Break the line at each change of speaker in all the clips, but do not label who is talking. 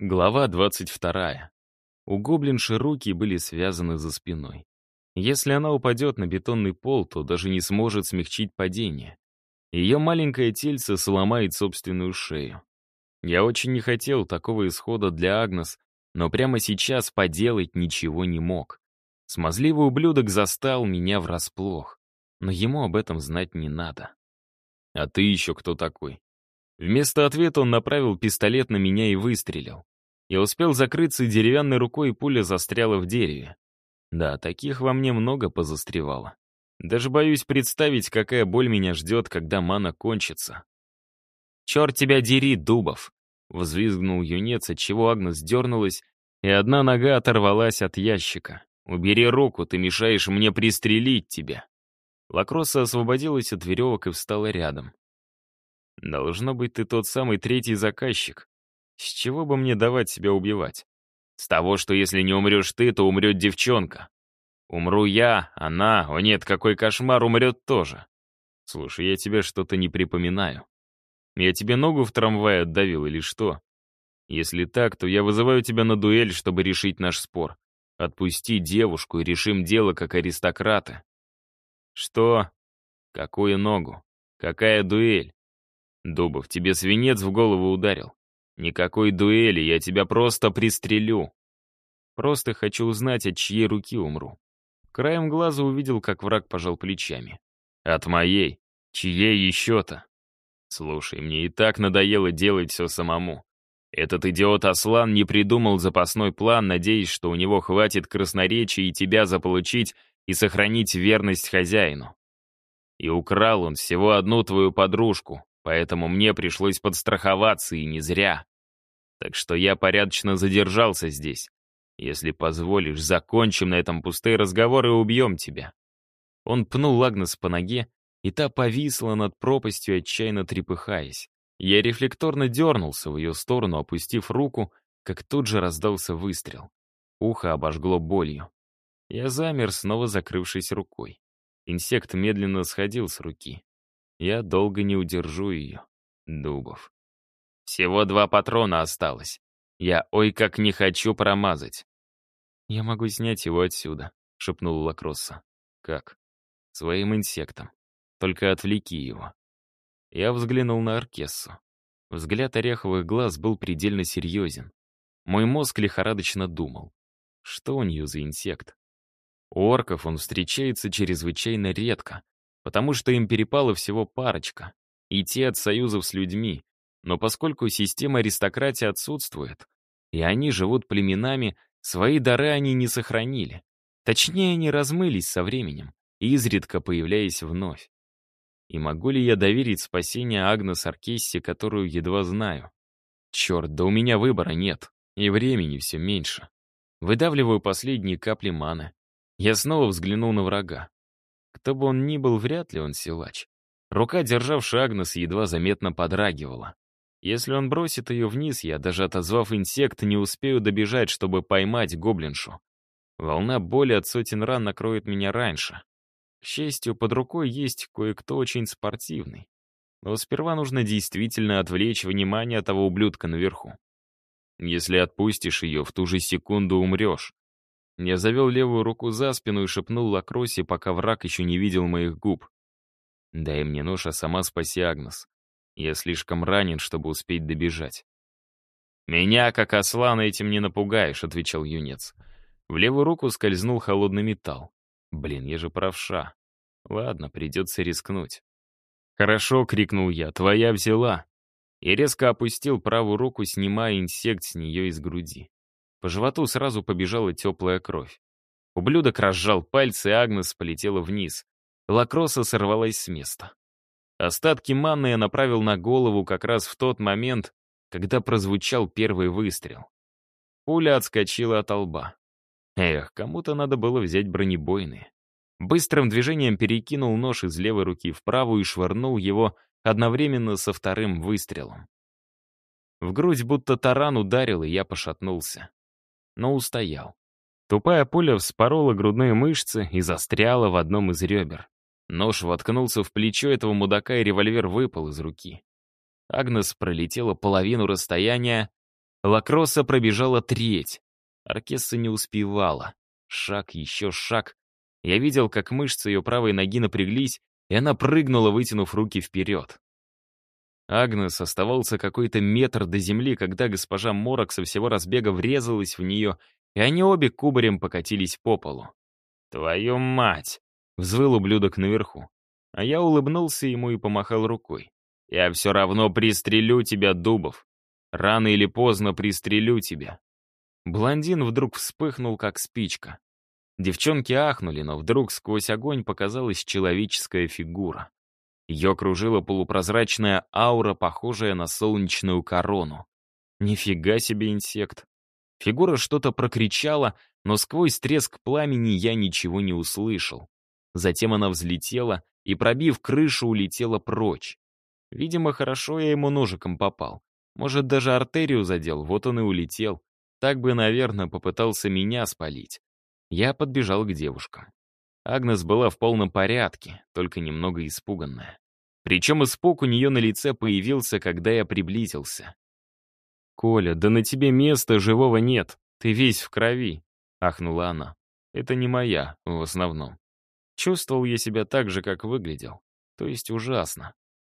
Глава 22. У гоблинши руки были связаны за спиной. Если она упадет на бетонный пол, то даже не сможет смягчить падение. Ее маленькое тельце сломает собственную шею. Я очень не хотел такого исхода для Агнес, но прямо сейчас поделать ничего не мог. Смазливый ублюдок застал меня врасплох, но ему об этом знать не надо. «А ты еще кто такой?» Вместо ответа он направил пистолет на меня и выстрелил. Я успел закрыться деревянной рукой, и пуля застряла в дереве. Да, таких во мне много позастревало. Даже боюсь представить, какая боль меня ждет, когда мана кончится. «Черт тебя дери, Дубов!» — взвизгнул юнец, отчего Агнес дернулась, и одна нога оторвалась от ящика. «Убери руку, ты мешаешь мне пристрелить тебя!» Лакросса освободилась от веревок и встала рядом. Должно быть, ты тот самый третий заказчик. С чего бы мне давать себя убивать? С того, что если не умрешь ты, то умрет девчонка. Умру я, она, о нет, какой кошмар, умрет тоже. Слушай, я тебе что-то не припоминаю. Я тебе ногу в трамвае отдавил или что? Если так, то я вызываю тебя на дуэль, чтобы решить наш спор. Отпусти девушку и решим дело как аристократы. Что? Какую ногу? Какая дуэль? Дубов, тебе свинец в голову ударил. Никакой дуэли, я тебя просто пристрелю. Просто хочу узнать, от чьей руки умру. Краем глаза увидел, как враг пожал плечами. От моей. Чьей еще-то? Слушай, мне и так надоело делать все самому. Этот идиот Аслан не придумал запасной план, надеясь, что у него хватит красноречия и тебя заполучить и сохранить верность хозяину. И украл он всего одну твою подружку, поэтому мне пришлось подстраховаться, и не зря. Так что я порядочно задержался здесь. Если позволишь, закончим на этом пустые разговоры и убьем тебя». Он пнул Агнес по ноге, и та повисла над пропастью, отчаянно трепыхаясь. Я рефлекторно дернулся в ее сторону, опустив руку, как тут же раздался выстрел. Ухо обожгло болью. Я замер, снова закрывшись рукой. Инсект медленно сходил с руки. Я долго не удержу ее. Дубов. Всего два патрона осталось. Я ой как не хочу промазать. Я могу снять его отсюда, шепнул Лакросса. Как? Своим инсектом. Только отвлеки его. Я взглянул на Аркессу. Взгляд ореховых глаз был предельно серьезен. Мой мозг лихорадочно думал. Что у нее за инсект? У орков он встречается чрезвычайно редко, потому что им перепало всего парочка, и те от союзов с людьми. Но поскольку система аристократии отсутствует, и они живут племенами, свои дары они не сохранили. Точнее, они размылись со временем, изредка появляясь вновь. И могу ли я доверить спасение Агнес Аркесси, которую едва знаю? Черт, да у меня выбора нет, и времени все меньше. Выдавливаю последние капли маны. Я снова взглянул на врага. Кто бы он ни был, вряд ли он силач. Рука, державшая Агнес, едва заметно подрагивала. Если он бросит ее вниз, я, даже отозвав инсект, не успею добежать, чтобы поймать гоблиншу. Волна боли от сотен ран накроет меня раньше. К счастью, под рукой есть кое-кто очень спортивный. Но сперва нужно действительно отвлечь внимание того ублюдка наверху. Если отпустишь ее, в ту же секунду умрешь. Я завел левую руку за спину и шепнул Лакросе, пока враг еще не видел моих губ. «Дай мне нож, а сама спаси Агнес. Я слишком ранен, чтобы успеть добежать». «Меня, как Аслана, этим не напугаешь», — отвечал юнец. В левую руку скользнул холодный металл. «Блин, я же правша. Ладно, придется рискнуть». «Хорошо», — крикнул я, — «твоя взяла». И резко опустил правую руку, снимая инсект с нее из груди. По животу сразу побежала теплая кровь. Ублюдок разжал пальцы, и Агнес полетела вниз. Лакроса сорвалась с места. Остатки манны я направил на голову как раз в тот момент, когда прозвучал первый выстрел. Пуля отскочила от лба. Эх, кому-то надо было взять бронебойные. Быстрым движением перекинул нож из левой руки в правую и швырнул его одновременно со вторым выстрелом. В грудь будто таран ударил, и я пошатнулся но устоял. Тупая пуля вспорола грудные мышцы и застряла в одном из ребер. Нож воткнулся в плечо этого мудака, и револьвер выпал из руки. Агнес пролетела половину расстояния Лакроса пробежала треть. Оркесса не успевала. Шаг, еще шаг. Я видел, как мышцы ее правой ноги напряглись, и она прыгнула, вытянув руки вперед. Агнес оставался какой-то метр до земли, когда госпожа Морок со всего разбега врезалась в нее, и они обе кубарем покатились по полу. «Твою мать!» — взвыл ублюдок наверху. А я улыбнулся ему и помахал рукой. «Я все равно пристрелю тебя, Дубов. Рано или поздно пристрелю тебя». Блондин вдруг вспыхнул, как спичка. Девчонки ахнули, но вдруг сквозь огонь показалась человеческая фигура. Ее окружила полупрозрачная аура, похожая на солнечную корону. Нифига себе инсект. Фигура что-то прокричала, но сквозь треск пламени я ничего не услышал. Затем она взлетела и, пробив крышу, улетела прочь. Видимо, хорошо я ему ножиком попал. Может, даже артерию задел, вот он и улетел. Так бы, наверное, попытался меня спалить. Я подбежал к девушкам. Агнес была в полном порядке, только немного испуганная. Причем испуг у нее на лице появился, когда я приблизился. «Коля, да на тебе места живого нет, ты весь в крови», — ахнула она. «Это не моя, в основном. Чувствовал я себя так же, как выглядел. То есть ужасно.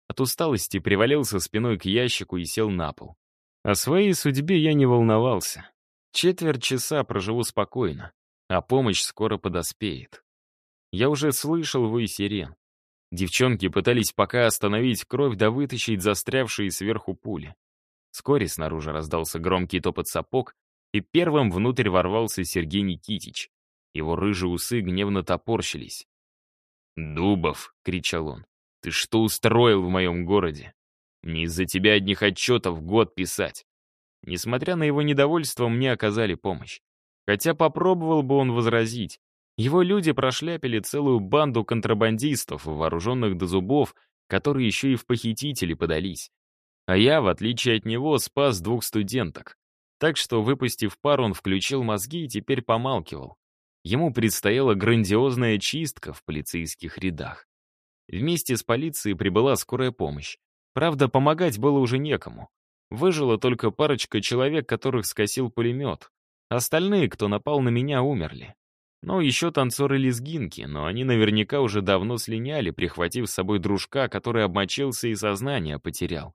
От усталости привалился спиной к ящику и сел на пол. О своей судьбе я не волновался. Четверть часа проживу спокойно, а помощь скоро подоспеет. Я уже слышал вой сирен. Девчонки пытались пока остановить кровь да вытащить застрявшие сверху пули. Вскоре снаружи раздался громкий топот сапог, и первым внутрь ворвался Сергей Никитич. Его рыжие усы гневно топорщились. «Дубов!» — кричал он. «Ты что устроил в моем городе? Не из-за тебя одних отчетов год писать!» Несмотря на его недовольство, мне оказали помощь. Хотя попробовал бы он возразить. Его люди прошляпили целую банду контрабандистов, вооруженных до зубов, которые еще и в похитители подались. А я, в отличие от него, спас двух студенток. Так что, выпустив пар, он включил мозги и теперь помалкивал. Ему предстояла грандиозная чистка в полицейских рядах. Вместе с полицией прибыла скорая помощь. Правда, помогать было уже некому. Выжила только парочка человек, которых скосил пулемет. Остальные, кто напал на меня, умерли. Ну, еще танцоры-лезгинки, но они наверняка уже давно слиняли, прихватив с собой дружка, который обмочился и сознание потерял.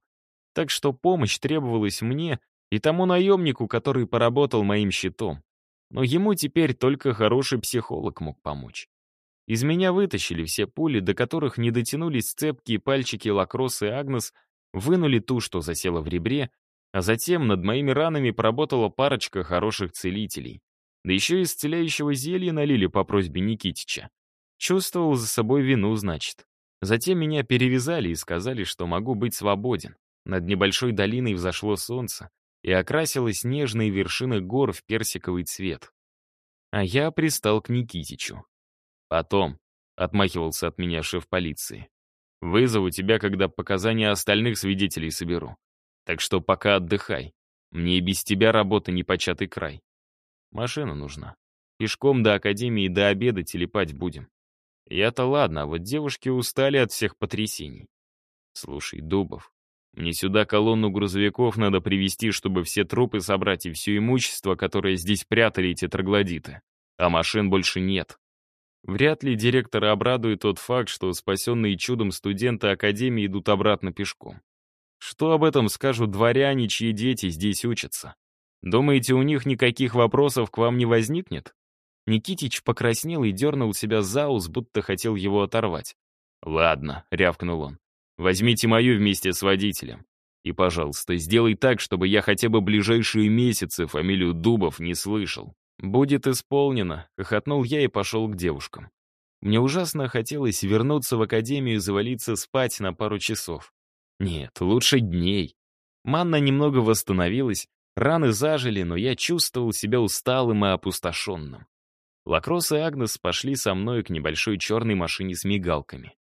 Так что помощь требовалась мне и тому наемнику, который поработал моим щитом. Но ему теперь только хороший психолог мог помочь. Из меня вытащили все пули, до которых не дотянулись цепкие пальчики Лакросс и Агнес, вынули ту, что засела в ребре, а затем над моими ранами поработала парочка хороших целителей. Да еще и исцеляющего зелья налили по просьбе Никитича. Чувствовал за собой вину, значит. Затем меня перевязали и сказали, что могу быть свободен. Над небольшой долиной взошло солнце и окрасилось нежные вершины гор в персиковый цвет. А я пристал к Никитичу. Потом, — отмахивался от меня шеф полиции, — вызову тебя, когда показания остальных свидетелей соберу. Так что пока отдыхай. Мне и без тебя работа непочатый край. Машина нужна. Пешком до академии до обеда телепать будем. Я-то ладно, а вот девушки устали от всех потрясений. Слушай, Дубов, мне сюда колонну грузовиков надо привезти, чтобы все трупы собрать и все имущество, которое здесь прятали эти троглодиты. А машин больше нет. Вряд ли директора обрадует тот факт, что спасенные чудом студенты Академии идут обратно пешком. Что об этом скажут дворяне, чьи дети здесь учатся? Думаете, у них никаких вопросов к вам не возникнет? Никитич покраснел и дернул себя за ус, будто хотел его оторвать. «Ладно», — рявкнул он, — «возьмите мою вместе с водителем. И, пожалуйста, сделай так, чтобы я хотя бы ближайшие месяцы фамилию Дубов не слышал». «Будет исполнено», — хохотнул я и пошел к девушкам. Мне ужасно хотелось вернуться в академию и завалиться спать на пару часов. Нет, лучше дней. Манна немного восстановилась, раны зажили, но я чувствовал себя усталым и опустошенным. Лакросс и Агнес пошли со мной к небольшой черной машине с мигалками.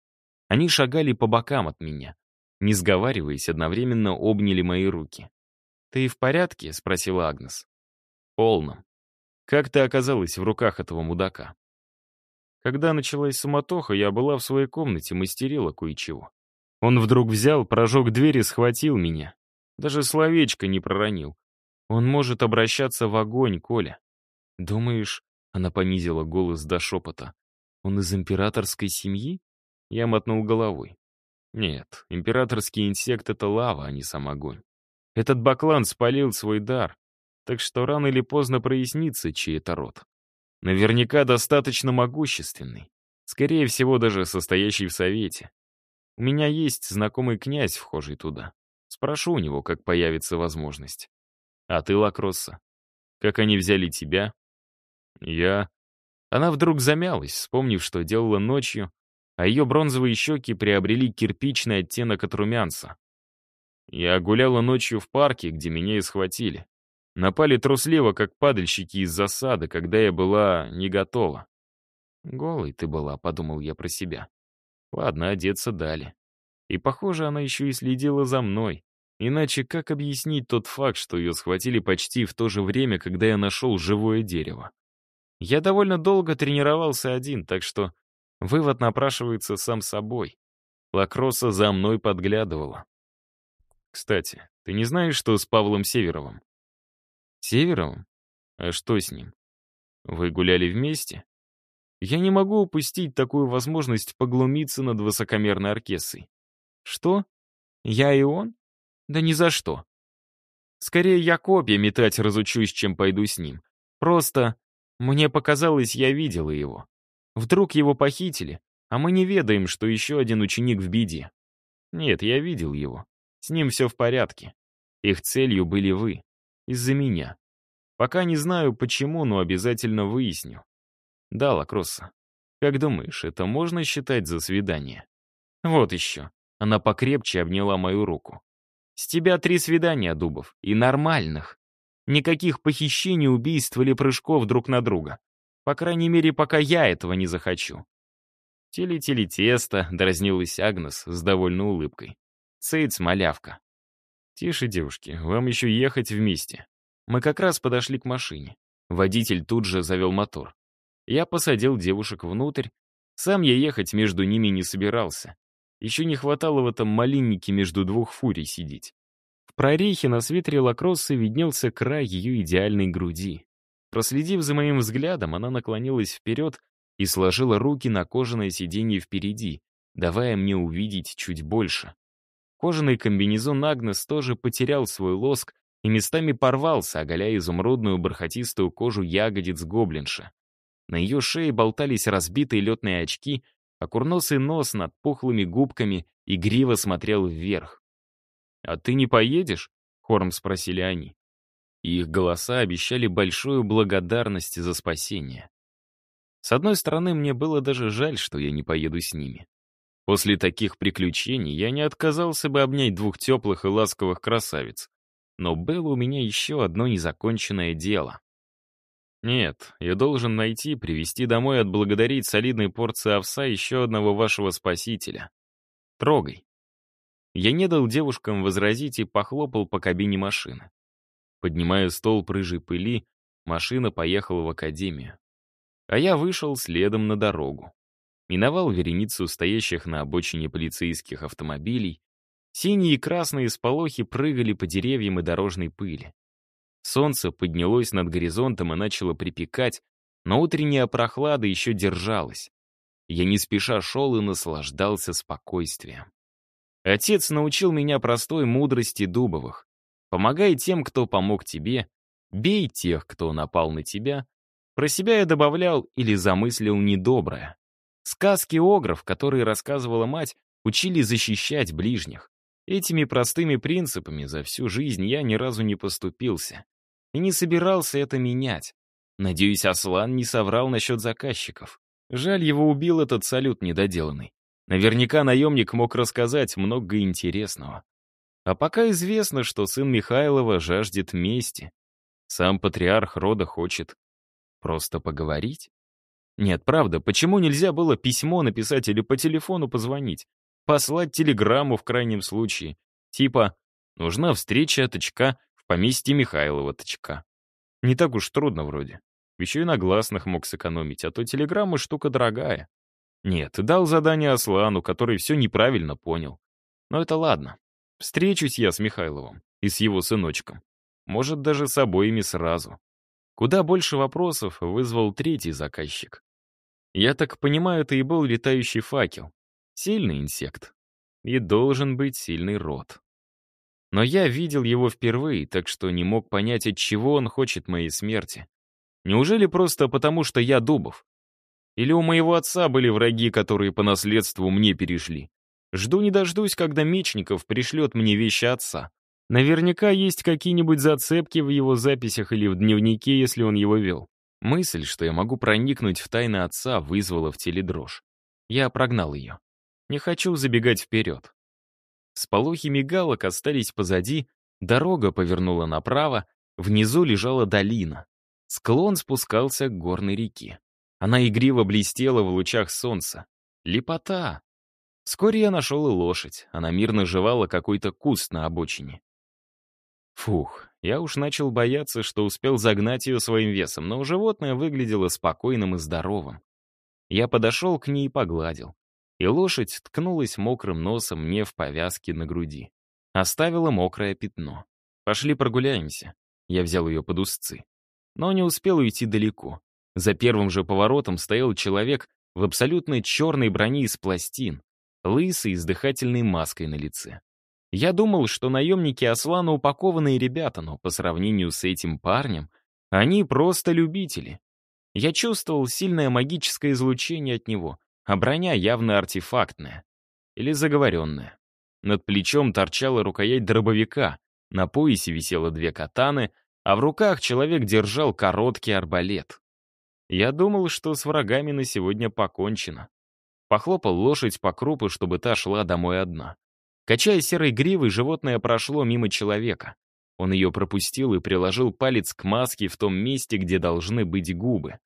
Они шагали по бокам от меня. Не сговариваясь, одновременно обняли мои руки. «Ты в порядке?» — спросила Агнес. «Полном. Как ты оказалась в руках этого мудака?» Когда началась суматоха, я была в своей комнате, мастерила кое-чего. Он вдруг взял, прожег дверь и схватил меня. Даже словечко не проронил. Он может обращаться в огонь, Коля. Думаешь, она понизила голос до шепота. Он из императорской семьи? Я мотнул головой. Нет, императорский инсект — это лава, а не сам огонь. Этот баклан спалил свой дар, так что рано или поздно прояснится, чей это род. Наверняка достаточно могущественный. Скорее всего, даже состоящий в совете. У меня есть знакомый князь, вхожий туда. Спрошу у него, как появится возможность. А ты, Лакросса, как они взяли тебя? Я... Она вдруг замялась, вспомнив, что делала ночью, а ее бронзовые щеки приобрели кирпичный оттенок от румянца. Я гуляла ночью в парке, где меня и схватили. Напали трусливо, как падальщики из засады, когда я была не готова. «Голой ты была», — подумал я про себя. Ладно, одеться дали. И, похоже, она еще и следила за мной. Иначе как объяснить тот факт, что ее схватили почти в то же время, когда я нашел живое дерево? Я довольно долго тренировался один, так что вывод напрашивается сам собой. Лакроса за мной подглядывала. Кстати, ты не знаешь, что с Павлом Северовым? Северовым? А что с ним? Вы гуляли вместе? Я не могу упустить такую возможность поглумиться над высокомерной оркессой. Что? Я и он? Да ни за что. Скорее я копья метать разучусь, чем пойду с ним. Просто мне показалось, я видела его. Вдруг его похитили, а мы не ведаем, что еще один ученик в беде. Нет, я видел его. С ним все в порядке. Их целью были вы. Из-за меня. Пока не знаю, почему, но обязательно выясню. Да, Лакросса. Как думаешь, это можно считать за свидание? Вот еще. Она покрепче обняла мою руку. С тебя три свидания, Дубов, и нормальных. Никаких похищений, убийств или прыжков друг на друга. По крайней мере, пока я этого не захочу. «Тили-тили тесто», — дразнилась Агнес с довольной улыбкой. «Цейц, малявка». «Тише, девушки, вам еще ехать вместе». Мы как раз подошли к машине. Водитель тут же завел мотор. Я посадил девушек внутрь. Сам я ехать между ними не собирался. Еще не хватало в этом малиннике между двух фурий сидеть прорехе на свитере лакроссы виднелся край ее идеальной груди. Проследив за моим взглядом, она наклонилась вперед и сложила руки на кожаное сиденье впереди, давая мне увидеть чуть больше. Кожаный комбинезон Агнес тоже потерял свой лоск и местами порвался, оголяя изумрудную бархатистую кожу ягодиц гоблинша. На ее шее болтались разбитые летные очки, а курносый нос над пухлыми губками игриво смотрел вверх. «А ты не поедешь?» — хором спросили они. их голоса обещали большую благодарность за спасение. С одной стороны, мне было даже жаль, что я не поеду с ними. После таких приключений я не отказался бы обнять двух теплых и ласковых красавиц. Но было у меня еще одно незаконченное дело. Нет, я должен найти, привезти домой и отблагодарить солидной порции овса еще одного вашего спасителя. Трогай. Я не дал девушкам возразить и похлопал по кабине машины. Поднимая стол рыжей пыли, машина поехала в академию. А я вышел следом на дорогу. Миновал вереницу стоящих на обочине полицейских автомобилей. Синие и красные сполохи прыгали по деревьям и дорожной пыли. Солнце поднялось над горизонтом и начало припекать, но утренняя прохлада еще держалась. Я не спеша шел и наслаждался спокойствием. Отец научил меня простой мудрости Дубовых. Помогай тем, кто помог тебе, бей тех, кто напал на тебя. Про себя я добавлял или замыслил недоброе. Сказки огров, которые рассказывала мать, учили защищать ближних. Этими простыми принципами за всю жизнь я ни разу не поступился. И не собирался это менять. Надеюсь, Аслан не соврал насчет заказчиков. Жаль, его убил этот салют недоделанный. Наверняка наемник мог рассказать много интересного. А пока известно, что сын Михайлова жаждет мести. Сам патриарх рода хочет просто поговорить. Нет, правда, почему нельзя было письмо написать или по телефону позвонить? Послать телеграмму в крайнем случае. Типа «Нужна встреча от очка в поместье Михайлова точка». Не так уж трудно вроде. Еще и на гласных мог сэкономить, а то телеграмма штука дорогая. Нет, дал задание Аслану, который все неправильно понял. Но это ладно. Встречусь я с Михайловым и с его сыночком. Может, даже с обоими сразу. Куда больше вопросов вызвал третий заказчик. Я так понимаю, это и был летающий факел. Сильный инсект. И должен быть сильный рот. Но я видел его впервые, так что не мог понять, от чего он хочет моей смерти. Неужели просто потому, что я Дубов? Или у моего отца были враги, которые по наследству мне перешли? Жду не дождусь, когда Мечников пришлет мне вещи отца. Наверняка есть какие-нибудь зацепки в его записях или в дневнике, если он его вел. Мысль, что я могу проникнуть в тайны отца, вызвала в теле дрожь. Я прогнал ее. Не хочу забегать вперед. Сполохи мигалок остались позади, дорога повернула направо, внизу лежала долина. Склон спускался к горной реке. Она игриво блестела в лучах солнца. Лепота! Вскоре я нашел и лошадь. Она мирно жевала какой-то куст на обочине. Фух, я уж начал бояться, что успел загнать ее своим весом, но животное выглядело спокойным и здоровым. Я подошел к ней и погладил. И лошадь ткнулась мокрым носом мне в повязке на груди. Оставила мокрое пятно. «Пошли прогуляемся». Я взял ее под узцы. Но не успел уйти далеко. За первым же поворотом стоял человек в абсолютно черной броне из пластин, лысый, с дыхательной маской на лице. Я думал, что наемники Аслана упакованные ребята, но по сравнению с этим парнем, они просто любители. Я чувствовал сильное магическое излучение от него, а броня явно артефактная. Или заговоренная. Над плечом торчала рукоять дробовика, на поясе висело две катаны, а в руках человек держал короткий арбалет. Я думал, что с врагами на сегодня покончено. Похлопал лошадь по крупу, чтобы та шла домой одна. Качая серой гривой, животное прошло мимо человека. Он ее пропустил и приложил палец к маске в том месте, где должны быть губы.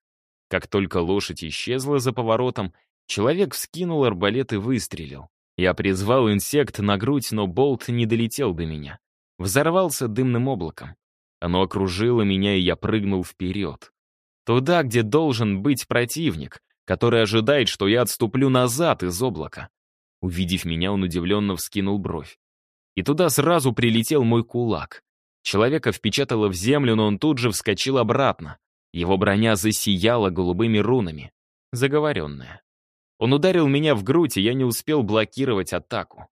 Как только лошадь исчезла за поворотом, человек вскинул арбалет и выстрелил. Я призвал инсект на грудь, но болт не долетел до меня. Взорвался дымным облаком. Оно окружило меня, и я прыгнул вперед. Туда, где должен быть противник, который ожидает, что я отступлю назад из облака. Увидев меня, он удивленно вскинул бровь. И туда сразу прилетел мой кулак. Человека впечатало в землю, но он тут же вскочил обратно. Его броня засияла голубыми рунами. Заговоренная. Он ударил меня в грудь, и я не успел блокировать атаку.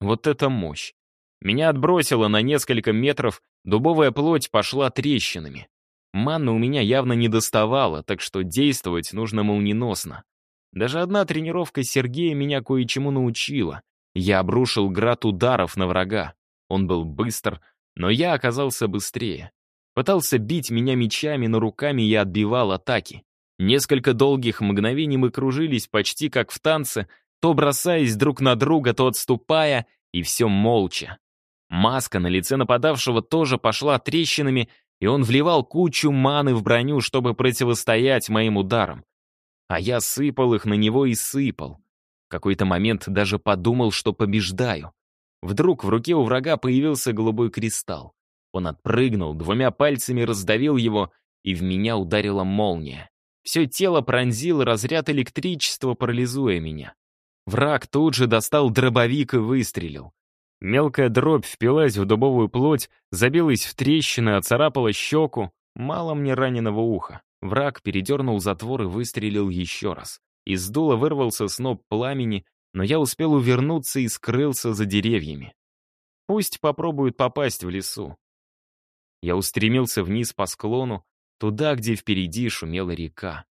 Вот это мощь. Меня отбросило на несколько метров, дубовая плоть пошла трещинами. Манны у меня явно не доставало, так что действовать нужно молниеносно. Даже одна тренировка Сергея меня кое-чему научила. Я обрушил град ударов на врага. Он был быстр, но я оказался быстрее. Пытался бить меня мечами, но руками я отбивал атаки. Несколько долгих мгновений мы кружились почти как в танце, то бросаясь друг на друга, то отступая, и все молча. Маска на лице нападавшего тоже пошла трещинами, и он вливал кучу маны в броню, чтобы противостоять моим ударам. А я сыпал их на него и сыпал. В какой-то момент даже подумал, что побеждаю. Вдруг в руке у врага появился голубой кристалл. Он отпрыгнул, двумя пальцами раздавил его, и в меня ударила молния. Все тело пронзил разряд электричества, парализуя меня. Враг тут же достал дробовик и выстрелил. Мелкая дробь впилась в дубовую плоть, забилась в трещины, оцарапала щеку. Мало мне раненого уха. Враг передернул затвор и выстрелил еще раз. Из дула вырвался сноп пламени, но я успел увернуться и скрылся за деревьями. Пусть попробуют попасть в лесу. Я устремился вниз по склону, туда, где впереди шумела река.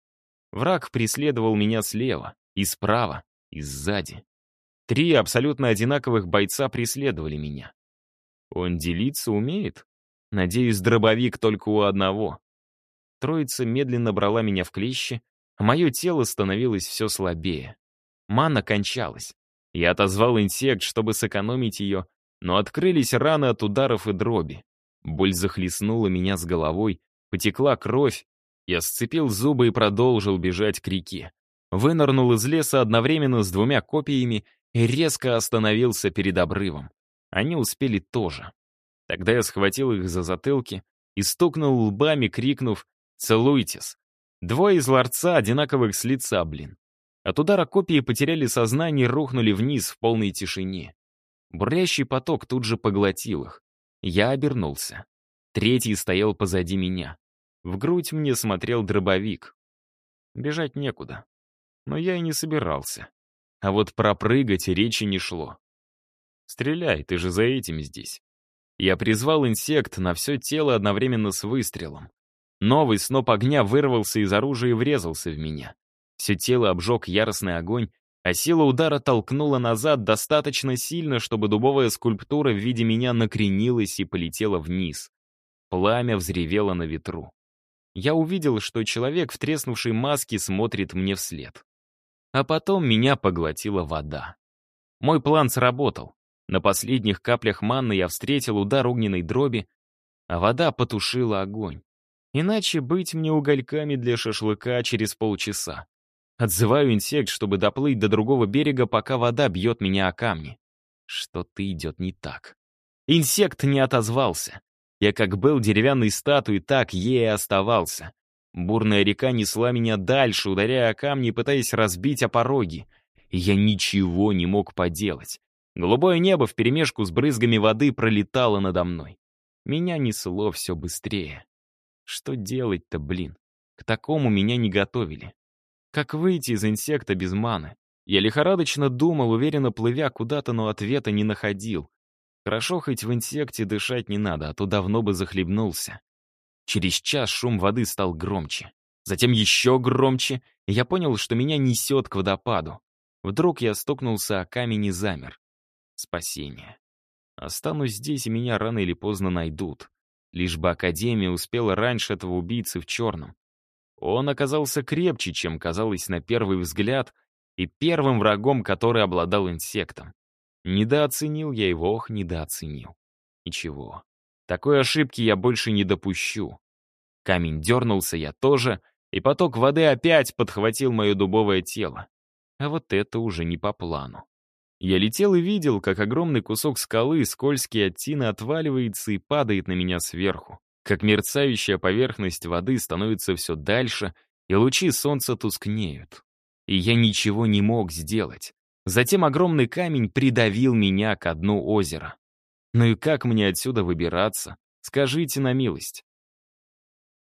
Враг преследовал меня слева, и справа, и сзади. Три абсолютно одинаковых бойца преследовали меня. Он делиться умеет? Надеюсь, дробовик только у одного. Троица медленно брала меня в клещи, а мое тело становилось все слабее. Мана кончалась. Я отозвал инсект, чтобы сэкономить ее, но открылись раны от ударов и дроби. Боль захлестнула меня с головой, потекла кровь. Я сцепил зубы и продолжил бежать к реке. Вынырнул из леса одновременно с двумя копиями и резко остановился перед обрывом. Они успели тоже. Тогда я схватил их за затылки и стукнул лбами, крикнув Целуйтесь. Двое из ларца одинаковых с лица, блин. От удара копии потеряли сознание и рухнули вниз в полной тишине. Бурлящий поток тут же поглотил их. Я обернулся. Третий стоял позади меня. В грудь мне смотрел дробовик. Бежать некуда. Но я и не собирался. А вот пропрыгать речи не шло. «Стреляй, ты же за этим здесь». Я призвал инсект на все тело одновременно с выстрелом. Новый сноп огня вырвался из оружия и врезался в меня. Все тело обжег яростный огонь, а сила удара толкнула назад достаточно сильно, чтобы дубовая скульптура в виде меня накренилась и полетела вниз. Пламя взревело на ветру. Я увидел, что человек в треснувшей маске смотрит мне вслед. А потом меня поглотила вода. Мой план сработал. На последних каплях манны я встретил удар огненной дроби, а вода потушила огонь. Иначе быть мне угольками для шашлыка через полчаса. Отзываю инсект, чтобы доплыть до другого берега, пока вода бьет меня о камни. Что-то идет не так. Инсект не отозвался. Я как был деревянной статуей, так ей и оставался. Бурная река несла меня дальше, ударяя о камни пытаясь разбить о пороги. Я ничего не мог поделать. Голубое небо вперемешку с брызгами воды пролетало надо мной. Меня несло все быстрее. Что делать-то, блин? К такому меня не готовили. Как выйти из инсекта без маны? Я лихорадочно думал, уверенно плывя куда-то, но ответа не находил. Хорошо, хоть в инсекте дышать не надо, а то давно бы захлебнулся. Через час шум воды стал громче. Затем еще громче, и я понял, что меня несет к водопаду. Вдруг я стукнулся о камень и замер. Спасение. Останусь здесь, и меня рано или поздно найдут. Лишь бы Академия успела раньше этого убийцы в черном. Он оказался крепче, чем казалось на первый взгляд, и первым врагом, который обладал инсектом. Недооценил я его, ох, недооценил. Ничего. Такой ошибки я больше не допущу. Камень дернулся, я тоже, и поток воды опять подхватил мое дубовое тело. А вот это уже не по плану. Я летел и видел, как огромный кусок скалы, скользкий от тины, отваливается и падает на меня сверху, как мерцающая поверхность воды становится все дальше, и лучи солнца тускнеют. И я ничего не мог сделать. Затем огромный камень придавил меня к дну озера. Ну и как мне отсюда выбираться? Скажите на милость.